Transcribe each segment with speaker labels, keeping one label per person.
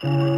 Speaker 1: 胸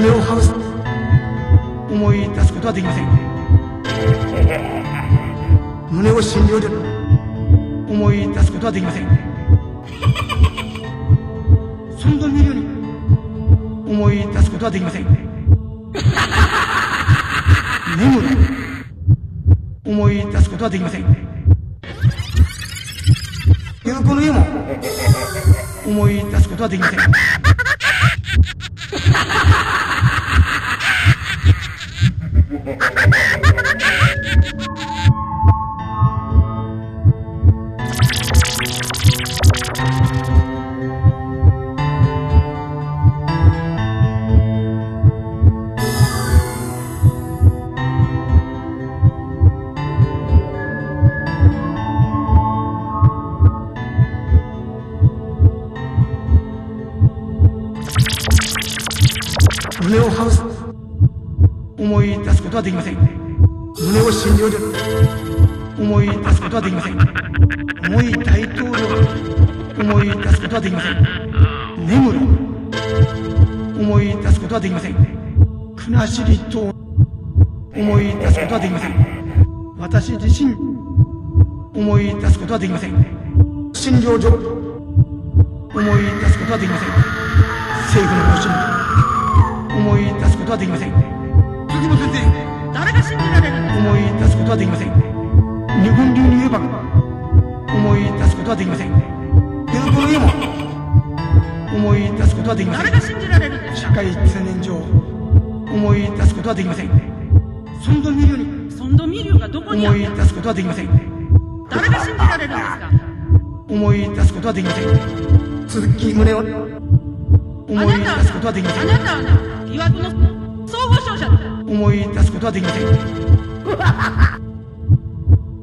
Speaker 1: 胸をハウス
Speaker 2: 思い出すことはできません。胸を診療で思い出すことはできません。三度見るように思い出すことはできません。眠る思い出すことはできません。有効の家も思い出すことはできません。胸をハウス思い出すことはできません。胸を診療で思い出すことはできません。重い大統領。思い出すことはできません。眠る。思い出すことはできません。国後島思い出すことはできません。私自身。思い出すことはできません。診療所思い出すことはできません。政府の方針。思い出すことはできません
Speaker 3: 辻本先生誰が信じられる
Speaker 2: 思い出すことはできません日本流に言えば。思い出すことはできませんも思い出すことはできません
Speaker 3: 誰が信じられる
Speaker 2: 社会通念上。思い出すことはできません三度見るように
Speaker 3: ソンドミリュウがどこに
Speaker 2: 思い出すことはできません
Speaker 3: 誰が信じられるんですか？
Speaker 2: 思い出すことはできません鈴木宗男思
Speaker 3: あ
Speaker 2: い出
Speaker 3: なた
Speaker 2: すことはできません。
Speaker 3: あなたはな疑惑の総合商社だ
Speaker 2: 思い出すことはできません。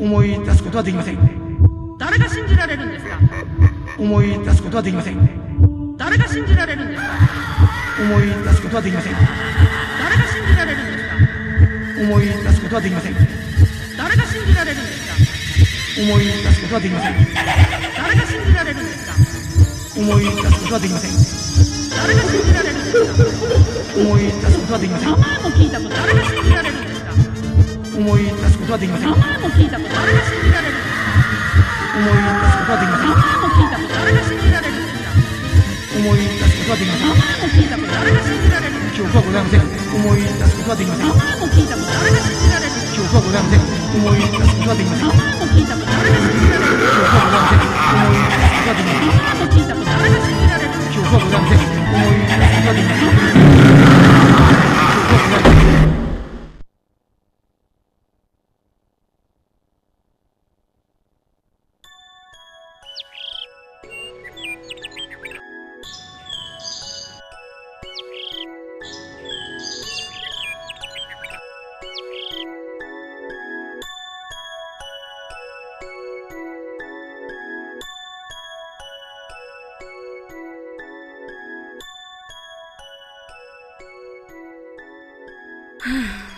Speaker 2: 思い出すことはできません。
Speaker 3: 誰が信じられるん。ですか
Speaker 2: 思い出すことはできません。
Speaker 3: 誰が信じられるん。ですか
Speaker 2: 思い出すことはできません。
Speaker 3: 誰が信じられるん。ですか
Speaker 2: 思い出すことはできません。
Speaker 3: 誰が信じられるん。ですか
Speaker 2: 思い出すことはできません。
Speaker 3: 誰が信じられるん。ですか
Speaker 2: 思い出すことはできません。
Speaker 3: 誰が信じられるん。ですか
Speaker 2: 思い出すことはできません。
Speaker 3: 名前も聞いたこと誰が信じられるん。ですか
Speaker 2: 思い出すことはできません。
Speaker 3: 名前も聞いたこと誰が信じられるん。ですか
Speaker 2: 思い出すことはできません。
Speaker 3: 名前も聞いたこと誰が信じられるん。ですか
Speaker 2: 思い出すことことはできません。
Speaker 3: 名前も聞いたこと誰が信じられるん。です
Speaker 2: 記憶はございません。思い出すことはできません。
Speaker 3: 名前も聞いたこと誰が信じられるん。です
Speaker 2: 記憶はございません。思い出すことはできません。
Speaker 3: 名前も聞いたこと誰が信じられるん。です
Speaker 2: 記
Speaker 4: はあ